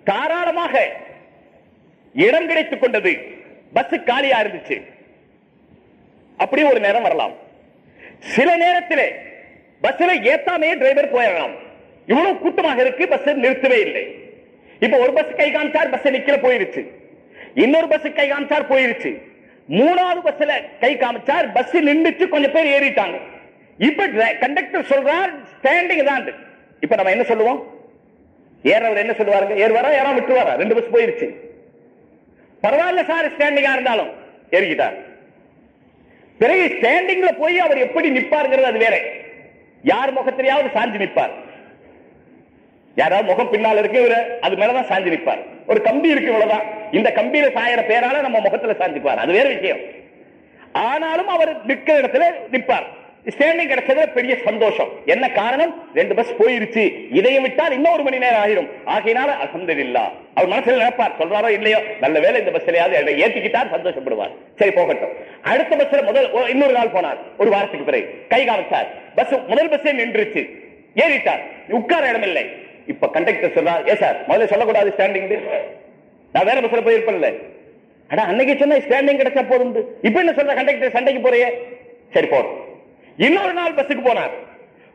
தாராளமாக இடம் கிடைத்துக் கொண்டது. பஸ் காலியா இருந்துச்சு. அப்படி ஒரு நேரம் வரலாம். சில நேரத்திலே பஸ்ல ஏத்தாமே டிரைவர் போயிடலாம் இவ்வளவு கூட்டமாக இருக்கு பஸ் நிறுத்தவே இல்லை. இப்ப ஒரு பஸ் கை காமிச்சார் பஸ் நிக்கல போயிருச்சு. இன்னொரு பஸ் கை காமிச்சார் போயிருச்சு. மூணாவது பஸ்ல கை காமிச்சார் பஸ் நின்றுச்சு கொஞ்சம் பேர் ஏறிட்டாங்க. இப்ப கண்டக்டர் சொல்றார் ஸ்டாண்டிங் தான் இப்ப நம்ம என்ன சொல்லுவோம்? ஏறவர் என்ன சொல்லுவாருங்க? ஏறுவாரா ஏறாம விட்டுவாரா ரெண்டு பஸ் போயிருச்சு. பரவாயில்ல சார் ஸ்டாண்டிங்கா இருந்தாலும். ஏறிக்கிட்டார். பிறகு ஸ்டாண்டிங்ல போய் அவர் எப்படி நிப்பாருங்கிறது அது வேற. யார் முகத்திலேயாவது சாஞ்சு நிற்பார். யாராவது முகம் பின்னால் இருக்கு இவரு அது மேலதான் சாஞ்சு நிற்பார். ஒரு கம்பி இருக்கு இவ்வளவுதான். இந்த கம்பியில சாயற பேரால நம்ம முகத்துல சாஞ்சிப்பார் அது வேற விஷயம். ஆனாலும் அவர் நிற்கிற இடத்துல நிற்பார். ஸ்டாண்டிங் கிடைச்சதுல பெரிய சந்தோஷம். என்ன காரணம்? ரெண்டு பஸ் போயிருச்சு. இதையும் விட்டால் இன்னொரு மணி நேரம் ஆகிடும். ஆகையினால அல்ஹம்துலில்லா. அவர் மனசுல நினைப்பார். சொல்றாரோ இல்லையோ? நல்ல வேலை இந்த பஸ்லயாவது ஏத்திக்கிட்டார் சந்தோஷப்படுவார். சரி போகட்டும். அடுத்த பஸ்ல முதல் இன்னொரு நாள் போனார். ஒரு வாரத்துக்கு பிறகு. கை காமிச்சார். பஸ் முதல் பஸ்ஸே நின்றுச்சு. ஏறிட்டார். உட்கார இடம் இல்லை இப்ப கண்டக்டர் சொல்றார் ஏ சார் முதல்ல சொல்லக்கூடாது ஸ்டாண்டிங் நான் வேற பஸ்ல போயிருப்பேன்ல. ஆனா அன்னைக்கு சொன்ன ஸ்டாண்டிங் கிடைச்சா போதும் இப்ப என்ன சொல்ற கண்டக்டர் சண்டைக்கு போறியே? சரி போறோம் இன்னொரு நாள் பஸ்ஸுக்கு போனார்.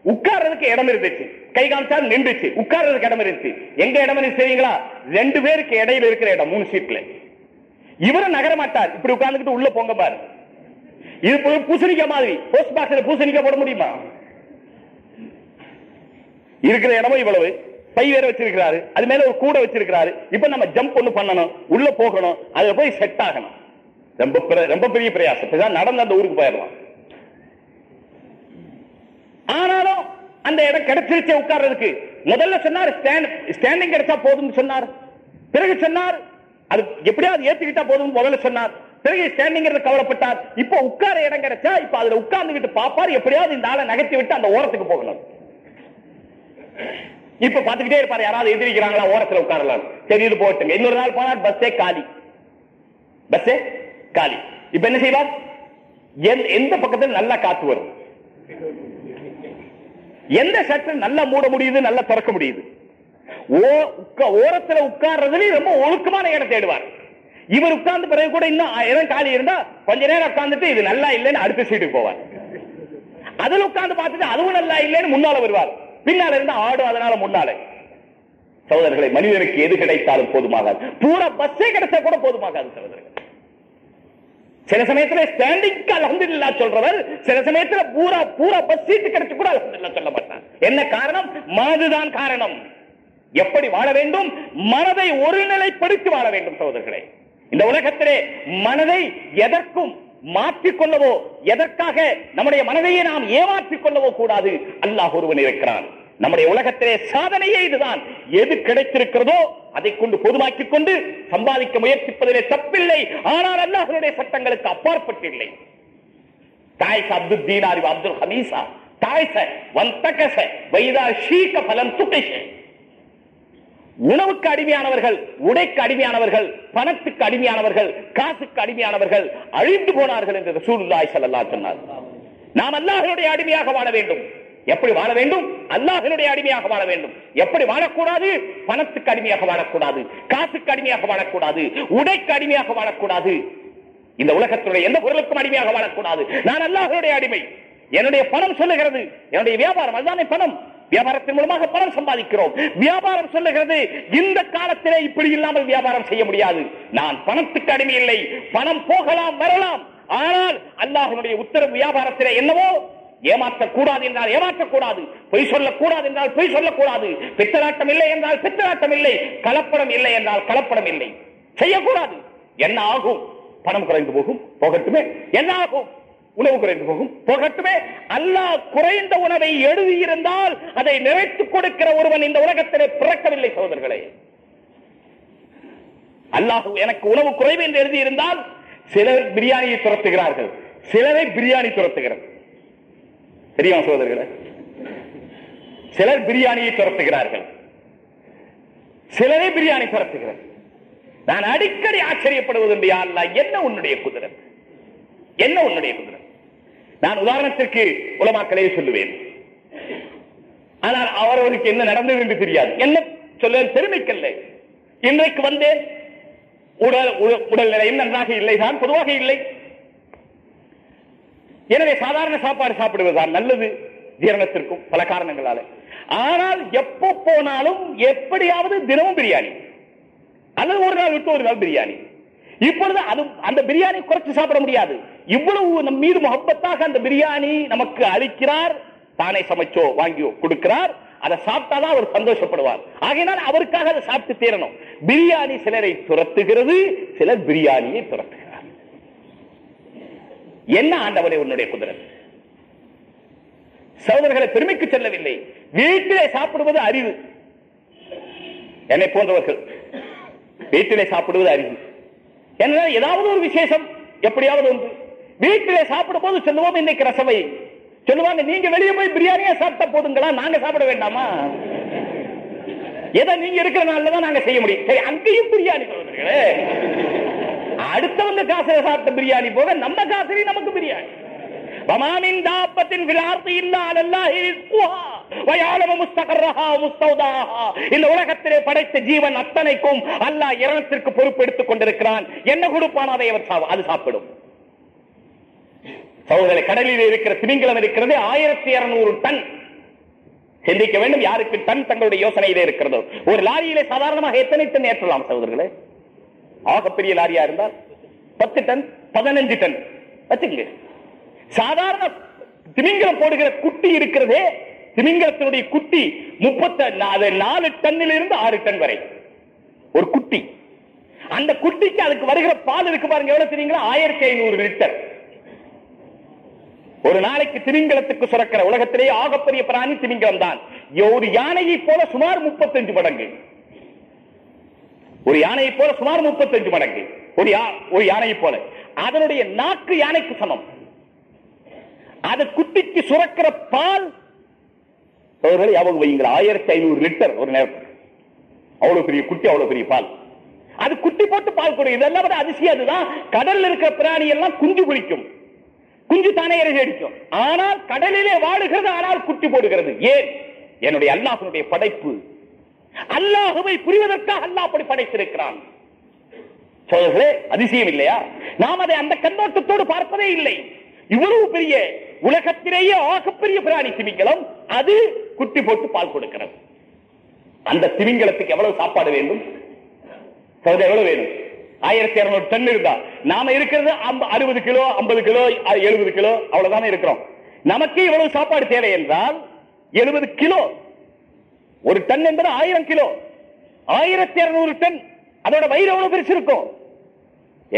உட்கார்றதுக்கு இடம் இருந்துச்சு. கை காமிச்சால் நின்றுச்சு. உட்கார்றதுக்கு இடம் இருந்துச்சு. எங்க இடம் இருந்துச்சு தெரியுங்களா? ரெண்டு பேருக்கு இடையில இருக்கிற இடம் மூணு சீட்ல இவரும் நகர மாட்டார். இப்படி உட்கார்ந்துக்கிட்டு உள்ள போங்க பாரு. இது பூசணிக்க பூசணிக்காய் மாதிரி. போஸ்ட் பாக்ஸ்ல பூசணிக்காய் போட முடியுமா? இருக்கிற இடமும் இவ்வளவு. பை வேற வச்சிருக்கிறாரு. அது மேல ஒரு கூடை வச்சிருக்கிறாரு. இப்ப நம்ம ஜம்ப் ஒண்ணு பண்ணணும். உள்ள போகணும். அதுல போய் செட் ஆகணும். ரொம்ப ரொம்ப பெரிய பிரயாசம். இப்பதான் நடந்து அந்த ஊருக்கு போயிடலாம். ஆனாலும் அந்த இடம் கிடைச்சிருச்சே உட்கார்றதுக்கு. முதல்ல சொன்னார் ஸ்டாண்டிங் கிடைச்சா போதும்னு சொன்னார். பிறகு சொன்னார் அது எப்படியாவது ஏத்துக்கிட்டா போதும் முதல்ல சொன்னார். பிறகு ஸ்டாண்டிங் கவலைப்பட்டார். இப்போ உட்கார இடம் கிடைச்சா இப்ப அதுல உட்கார்ந்துகிட்டு பாப்பார் எப்படியாவது இந்த ஆளை நகர்த்தி விட்டு அந்த ஓரத்துக்கு போகணும். இப்ப பாத்துக்கிட்டே இருப்பாரு யாராவது எதிரிக்கிறாங்களா ஓரத்துல உட்காரலாம். சரி இது போட்டுங்க இன்னொரு நாள் போனார் பஸ்ஸே காலி. பஸ்ஸே காலி. இப்ப என்ன செய்வார்? எந்த- எந்த பக்கத்துல நல்லா காத்து வரும்? எந்த ஷட்டர் நல்லா மூட முடியுது நல்லா திறக்க முடியுது? ஓ- ஓரத்துல உட்கார்றதுலயும் ரொம்ப ஒழுக்கமான இடம் தேடுவார். இவர் உட்கார்ந்து பிறகு கூட இன்னும் இடம் காலி இருந்தா கொஞ்ச நேரம் உட்கார்ந்துட்டு இது நல்லா இல்லைன்னு அடுத்த சீட்டுக்கு போவார். அதுல உட்கார்ந்து பார்த்துட்டு அதுவும் நல்லா இல்லைன்னு முன்னால வருவார். பின்னால இருந்து ஆடும் அதனால முன்னால. சகோதரர்களை மனிதனுக்கு எது கிடைத்தாலும் போதுமாகாது. பூரா பஸ்ஸே கிடைச்சா கூட போதுமாகாது சகோதரர்கள். சில சமயத்துல ஸ்டாண்டிங்க்கு அலமதுல்லா சொல்றவர் சில சமயத்துல பூரா பூரா பஸ் சீட்டு கிடைச்சு கூட அலமதுல்லா சொல்ல என்ன காரணம்? மனதுதான் காரணம். எப்படி வாழ வேண்டும்? மனதை ஒருநிலைப்படுத்தி வாழ வேண்டும் சகோதரர்களே. இந்த உலகத்திலே மனதை எதற்கும் மாற்றிக் கொள்ளவோ எதற்காக நம்முடைய மனதையே நாம் ஏமாற்றிக் கொள்ளவோ கூடாது. அல்லாஹ் ஒருவன் இருக்கிறான். நம்முடைய உலகத்திலே சாதனையே இதுதான். எது கிடைத்திருக்கிறதோ அதை கொண்டு பொதுமாக்கிக் கொண்டு சம்பாதிக்க முயற்சிப்பதிலே தப்பில்லை. ஆனால் அல்லாஹ்வுடைய சட்டங்களுக்கு அப்பாற்பட்டில்லை. தாய்ச அப்துல் தீனாரி அப்துல் ஹமீசா. தாய்ச வந்தகச வைதா பலம் உணவுக்கு அடிமையானவர்கள் உடைக்கு அடிமையானவர்கள் பணத்துக்கு அடிமையானவர்கள் காசுக்கு அடிமையானவர்கள் அழிந்து போனார்கள் என்று சூழ்நாய் ஸல்லல்லாஹு சொன்னார் நாம் அல்லாஹனுடைய அடிமையாக வாழ வேண்டும். எப்படி வாழ வேண்டும்? அல்லாஹனுடைய அடிமையாக வாழ வேண்டும். எப்படி வாழக்கூடாது? பணத்துக்கு அடிமையாக வாழக்கூடாது. காசுக்கு அடிமையாக வாழக்கூடாது. உடைக்கு அடிமையாக வாழக்கூடாது. இந்த உலகத்துடைய எந்த பொருளுக்கும் அடிமையாக வாழக்கூடாது. நான் அல்லாஹனுடைய அடிமை. என்னுடைய பணம் சொல்லுகிறது. என்னுடைய வியாபாரம் அதுதானே பணம். வியாபாரத்தின் மூலமாக பணம் சம்பாதிக்கிறோம். வியாபாரம் சொல்லுகிறது இந்த காலத்திலே இப்படி இல்லாமல் வியாபாரம் செய்ய முடியாது. நான் பணத்துக்கு அடிமை இல்லை. பணம் போகலாம் வரலாம். ஆனால் அல்லாஹனுடைய உத்தரவு வியாபாரத்திலே என்னவோ? ஏமாற்றக்கூடாது என்றால் ஏமாற்றக்கூடாது. பொய் சொல்லக்கூடாது என்றால் பொய் சொல்லக்கூடாது. பித்தராட்டம் இல்லை என்றால் பித்தராட்டம் இல்லை. கலப்படம் இல்லை என்றால் கலப்படம் இல்லை. செய்யக்கூடாது. என்ன ஆகும்? பணம் குறைந்து போகும். போகட்டுமே. என்ன ஆகும்? உணவு குறைந்து போகும். போகட்டுமே அல்லாஹ் குறைந்த உணவை எழுதியிருந்தால் அதை நிறைத்துக் கொடுக்கிற ஒருவன் இந்த உலகத்திலே பிறக்கவில்லை சோதர்களே அல்லாஹ் எனக்கு உணவு குறைவு என்று எழுதியிருந்தால் சிலர் பிரியாணியை துரத்துகிறார்கள். சிலரை பிரியாணி துரத்துகிறது. தெரியுமா சோதர்களே சிலர் பிரியாணியை துரத்துகிறார்கள். சிலரை பிரியாணி துரத்துகிறது நான் அடிக்கடி ஆச்சரியப்படுவதுண்டு யா அல்லாஹ் என்ன உன்னுடைய குதிரை? என்ன உன்னுடைய குதிரை? நான் உதாரணத்திற்கு உலமாக்களே சொல்லுவேன். ஆனால் அவரவருக்கு என்ன நடந்தது என்று தெரியாது. என்ன சொல்ல பெருமைக்கல்ல. இன்றைக்கு வந்தேன் உடல் உடல் நிலையும் நன்றாக இல்லை தான் பொதுவாக இல்லை. எனவே சாதாரண சாப்பாடு சாப்பிடுவதுதான் நல்லது ஜீரணத்திற்கும் பல காரணங்களால. ஆனால் எப்ப போனாலும் எப்படியாவது தினமும் பிரியாணி. அல்லது ஒரு நாள் விட்டு ஒரு நாள் பிரியாணி. இப்பொழுது அது அந்த பிரியாணி குறைச்சு சாப்பிட முடியாது. இவ்வளவு நம் மீது முகப்பத்தாக அந்த பிரியாணி நமக்கு அளிக்கிறார். தானே சமைச்சோ வாங்கியோ கொடுக்கிறார். அதை சாப்பிட்டாதான் அவர் சந்தோஷப்படுவார். ஆகையினால் அவருக்காக அதை சாப்பிட்டு தீரணும். பிரியாணி சிலரை துரத்துகிறது சிலர் பிரியாணியை துரத்துகிறார். என்ன ஆண்டவரை உன்னுடைய குதிரை? சகோதரர்களை பெருமைக்கு செல்லவில்லை. வீட்டிலே சாப்பிடுவது அறிவு. என்னை போன்றவர்கள் வீட்டிலே சாப்பிடுவது அறிவு. என்றால் ஏதாவது ஒரு விசேஷம்? எப்படியாவது ஒன்று. வீட்டிலே சாப்பிடும் போது சொல்லுவோம் இன்னைக்கு ரசவை. சொல்லுவாங்க நீங்க வெளியே போய் பிரியாணியா சாப்பிட்ட போதுங்களா? நாங்க சாப்பிட வேண்டாமா? எதை நீங்க இருக்கிற நாள்ல நாங்க செய்ய முடியும். சரி அங்கேயும் பிரியாணி அடுத்தவங்க காசை சாப்பிட்ட பிரியாணி போக நம்ம காசுலயும் நமக்கு பிரியாணி. பமானின் தாப்பத்தின் விழார்த்தி இல்லா இந்த உலகத்திலே படைத்த ஜீவன் அத்தனைக்கும் அல்லாஹ் இரணத்திற்கு பொறுப்பு எடுத்துக் கொண்டிருக்கிறான். என்ன கொடுப்பான் அதை அவர் அது சாப்பிடும். கடலில் இருக்கிற திமிங்கலம் இருக்கிறது ஆயிரத்தி இருநூறு டன். சிந்திக்க வேண்டும் யாருக்கு டன் தங்களுடைய யோசனையிலே இருக்கிறதோ. ஒரு லாரியிலே சாதாரணமாக எத்தனை டன் ஏற்றலாம் சகோதரர்களே? ஆகப்பெரிய லாரியா இருந்தால் பத்து டன் பதினஞ்சு டன். வச்சுங்க சாதாரண திமிங்கலம் போடுகிற குட்டி இருக்கிறதே திமிங்கலத்தினுடைய குட்டி முப்பத்தி நாலு டன்னில் இருந்து ஆறு டன் வரை. ஒரு குட்டி. அந்த குட்டிக்கு அதுக்கு வருகிற பால் இருக்கு பாருங்க எவ்வளவு தெரியுங்களா? ஆயிரத்தி ஐநூறு லிட்டர். ஒரு நாளைக்கு திமிங்கலத்துக்கு சுரக்கிற உலகத்திலேயே ஆகப்பெரிய பிராணி திமிங்கலம் தான் ஒரு யானையை போல சுமார் முப்பத்தஞ்சு மடங்கு. ஒரு யானையை போல சுமார் முப்பத்தஞ்சு மடங்கு. ஒரு ஒரு யானையை போல. அதனுடைய நாக்கு யானைக்கு சமம். அது குட்டிக்கு சுரக்கிற பால் சோதனை ஞாபகம் வையுங்கள். ஆயிரத்தி ஐநூறு லிட்டர் ஒரு நேரத்தில் அவ்வளவு பெரிய குட்டி அவ்வளவு பெரிய பால். அது குட்டி போட்டு பால் கொடுக்கும் இதெல்லாம் விட அதிசயம் அதுதான். கடல்ல இருக்கிற பிராணி எல்லாம் குஞ்சு குளிக்கும் குஞ்சு தானே இறங்கி அடிக்கும். ஆனால் கடலிலே வாழுகிறது ஆனால் குட்டி போடுகிறது. ஏன்? என்னுடைய அல்லாஹனுடைய படைப்பு. அல்லாஹுவை புரிவதற்காக அல்லாஹ் அப்படி படைத்திருக்கிறான். சோதர்களே அதிசயம் இல்லையா? நாம் அதை அந்த கண்ணோட்டத்தோடு பார்ப்பதே இல்லை. இவ்வளவு பெரிய உலகத்திலேயே ஆகப்பெரிய பிராணி திமிங்கலம் அது குட்டி போட்டு பால் கொடுக்கிறது. அந்த திமிங்கலத்துக்கு எவ்வளவு சாப்பாடு வேண்டும்? எவ்வளவு வேணும்? ஆயிரத்தி இருநூறு டன் இருந்தா. நாம இருக்கிறது அறுபது கிலோ ஐம்பது கிலோ எழுபது கிலோ அவ்வளவுதானே இருக்கிறோம். நமக்கு இவ்வளவு சாப்பாடு தேவை என்றால் எழுபது கிலோ. ஒரு டன் என்பது ஆயிரம் கிலோ. ஆயிரத்தி இருநூறு டன். அதோட வயிறு எவ்வளவு பெருசு இருக்கும்?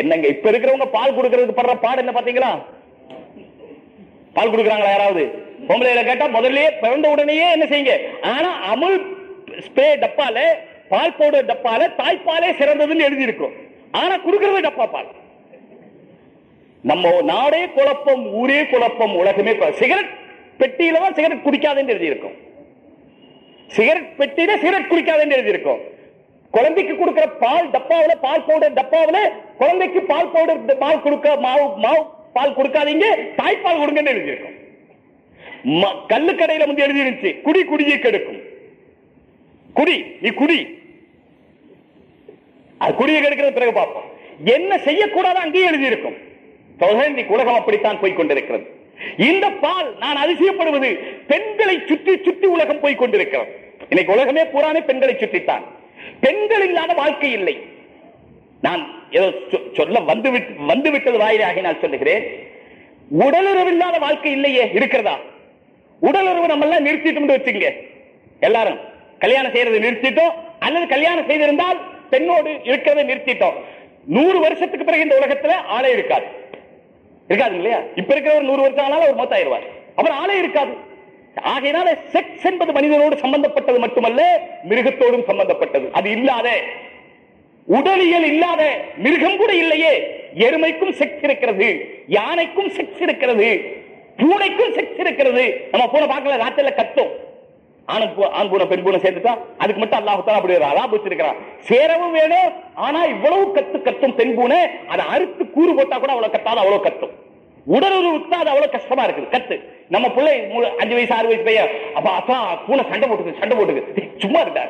என்னங்க இப்ப இருக்கிறவங்க பால் கொடுக்கறதுக்கு படுற பாடு என்ன பாத்தீங்களா பால் கொடுக்கறாங்களா யாராவது? பொம்பளையில கேட்டா முதல்லயே பிறந்த உடனேயே என்ன செய்யுங்க? ஆனா அமுல் ஸ்ப்ரே டப்பால பால் பவுடர் டப்பால தாய்ப்பாலே சிறந்ததுன்னு எழுதி இருக்கும் ஆனா கொடுக்கறது டப்பா பால். நம்ம நாடே குழப்பம் ஊரே குழப்பம் உலகமே சிகரெட் பெட்டியில தான் சிகரெட் குடிக்காதுன்னு எழுதி இருக்கும் சிகரெட் பெட்டியில சிகரெட் குடிக்காதுன்னு எழுதி இருக்கும் குழந்தைக்கு கொடுக்கிற பால் டப்பாவில பால் பவுடர் டப்பாவுல குழந்தைக்கு பால் பவுடர் பால் கொடுக்க மாவு மாவு பால் கொடுக்காதீங்க தாய்ப்பால் கொடுங்கன்னு எழுதியிருக்கும். ம- கல்லு கடையில வந்து எழுதி இருந்துச்சு குடி குடியை கெடுக்கும். குடி நீ குடி. அது குடியை கெடுக்கிறது பிறகு பார்ப்போம். என்ன செய்யக்கூடாது அங்கேயே எழுதியிருக்கும். தொகை இன்னைக்கு உலகம் அப்படித்தான் போய் கொண்டிருக்கிறது. இந்த பால் நான் அதிசயப்படுவது பெண்களை சுற்றி சுற்றி உலகம் போய் கொண்டிருக்கிறது. இன்னைக்கு உலகமே பூரானே பெண்களை சுற்றித்தான். பெண்கள் இல்லாத வாழ்க்கை இல்லை. நான் ஏதோ சொ- சொல்ல வந்து வந்துவிட்டது வந்து விட்டது வாயிலாக நான் சொல்லுகிறேன். உடலுறவு இல்லாத வாழ்க்கை இல்லையே இருக்கிறதா? உடலுறவு நம்ம எல்லாம் நிறுத்திட்டோம்னு வச்சுங்க எல்லாரும் கல்யாணம் செய்யறதை நிறுத்திட்டோம். அல்லது கல்யாணம் செய்திருந்தால் பெண்ணோடு இருக்கிறதை நிறுத்திட்டோம். நூறு வருஷத்துக்கு பிறகு இந்த உலகத்துல ஆளே இருக்காது. இருக்காது இல்லையா? இப்ப இருக்கிற ஒரு நூறு வருஷம் ஆனாலும் ஒரு மொத்தாயிருவார். அப்புறம் ஆளே இருக்காது. ஆகையினால செக்ஸ் என்பது மனிதனோடு சம்பந்தப்பட்டது மட்டுமல்ல மிருகத்தோடும் சம்பந்தப்பட்டது. அது இல்லாத உடலியல் இல்லாத மிருகம் கூட இல்லையே. எருமைக்கும் செக்ஸ் இருக்கிறது யானைக்கும் செக்ஸ் இருக்கிறது பூனைக்கும் செக்ஸ் இருக்கிறது. நம்ம பூனை பார்க்கல ராத்திரில கத்தும். பூ- ஆண் பூனை பெண் பூனை சேர்ந்துட்டா அதுக்கு மட்டும் அல்லாஹ் அப்படி ஒரு அலா வச்சிருக்கிறான். சேரவும் வேணும் ஆனா இவ்வளவு கத்து கத்தும் பெண் பூனை அதை அறுத்து கூறு போட்டா கூட அவ்வளவு கத்தாது அவ்வளவு கத்தும். உடலுறவுக்கு அது அவ்வளவு கஷ்டமா இருக்குது. கத்து. நம்ம பிள்ளை அஞ்சு வயசு ஆறு வயசு பையன் அப்ப அப்பா பூனை சண்டை போட்டுக்கு சண்டை போட்டுக்கு சும்மா இருந்தா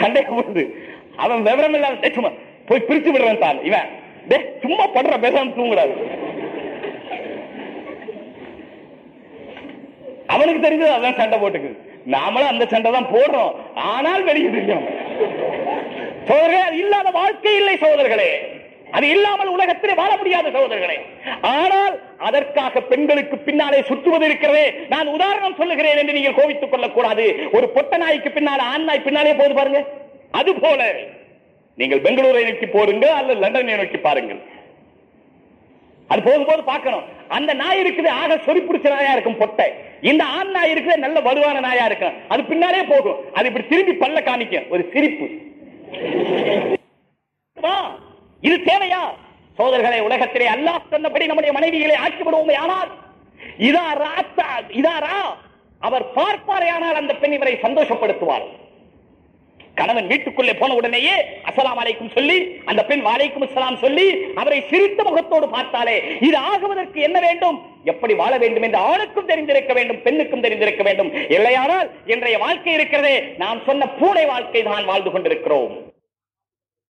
சண்டைக்கு போடுது அவன் விவரம் இல்லாத சும்மா போய் பிரிச்சு விடுறேன் தான் இவன். டே சும்மா படுற பேசாம தூங்குறாரு. அவனுக்கு தெரிஞ்சது அதான் சண்டை போட்டுக்கு. நாமளும் அந்த சண்டை தான் போடுறோம். ஆனால் வெளியே தெரியும். சோதர்கள் இல்லாத வாழ்க்கை இல்லை சோதர்களே அது இல்லாமல் உலகத்திலே வாழ முடியாத சகோதரர்களே. ஆனால் அதற்காக பெண்களுக்கு பின்னாலே சுற்றுவது இருக்கிறதே. நான் உதாரணம் சொல்லுகிறேன் என்று நீங்கள் கோவித்துக் கொள்ளக்கூடாது. ஒரு பொட்ட நாய்க்கு பின்னால ஆண் நாய் பின்னாலே போது பாருங்க. அது போல. நீங்கள் பெங்களூரை நோக்கி போருங்க அல்லது லண்டனை நோக்கி பாருங்கள். அது போகும்போது பார்க்கணும். அந்த நாய் இருக்குது ஆக சொறி பிடிச்ச நாயா இருக்கும் பொட்டை. இந்த ஆண் நாய் இருக்குது நல்ல வலுவான நாயா இருக்கும். அது பின்னாலே போகும். அது இப்படி திரும்பி பல்ல காமிக்கும். ஒரு சிரிப்பு. வா, இது தேவையா? சோதர்களை உலகத்திலே அல்லாஹ் சொன்னபடி நம்முடைய மனைவிகளை ஆக்கிவிடுவோமே ஆனால் இதாரா இதாரா அவர் பார்ப்பாரே ஆனால் அந்த பெண் இவரை சந்தோஷப்படுத்துவார் கணவன் வீட்டுக்குள்ளே போன உடனேயே அசலாம் அலைக்கும் சொல்லி அந்த பெண் வாழைக்கும் அசலாம் சொல்லி அவரை சிரித்த முகத்தோடு பார்த்தாலே இது ஆகுவதற்கு என்ன வேண்டும்? எப்படி வாழ வேண்டும் என்று ஆணுக்கும் தெரிந்திருக்க வேண்டும் பெண்ணுக்கும் தெரிந்திருக்க வேண்டும். இல்லையானால் இன்றைய வாழ்க்கை இருக்கிறதே நாம் சொன்ன பூனை வாழ்க்கை தான் வாழ்ந்து கொண்டிருக்கிறோம்.